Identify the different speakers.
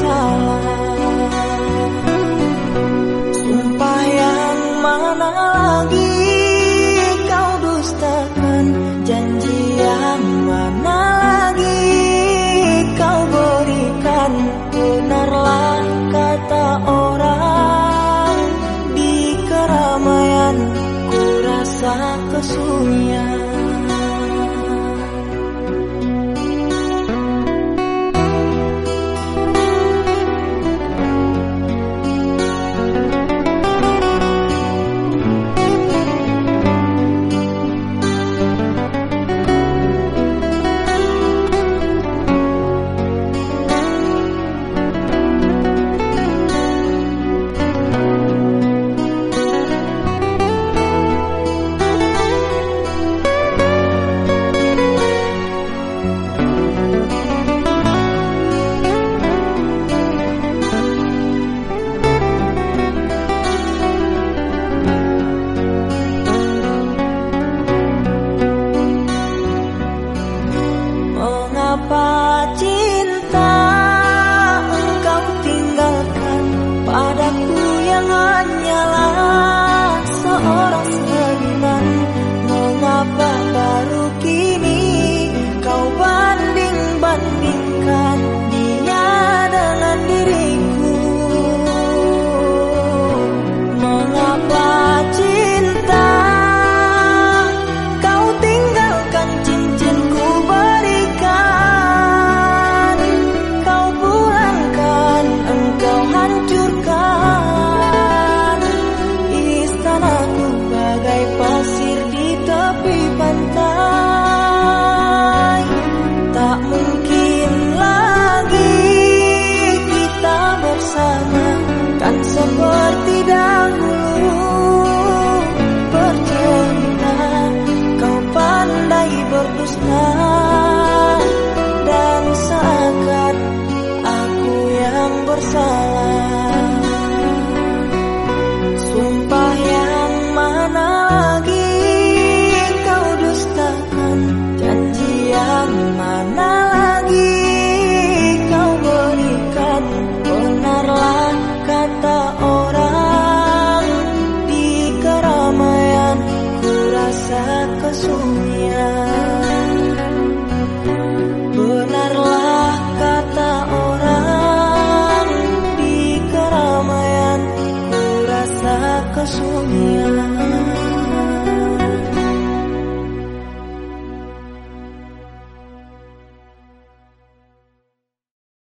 Speaker 1: yang Mengapa yang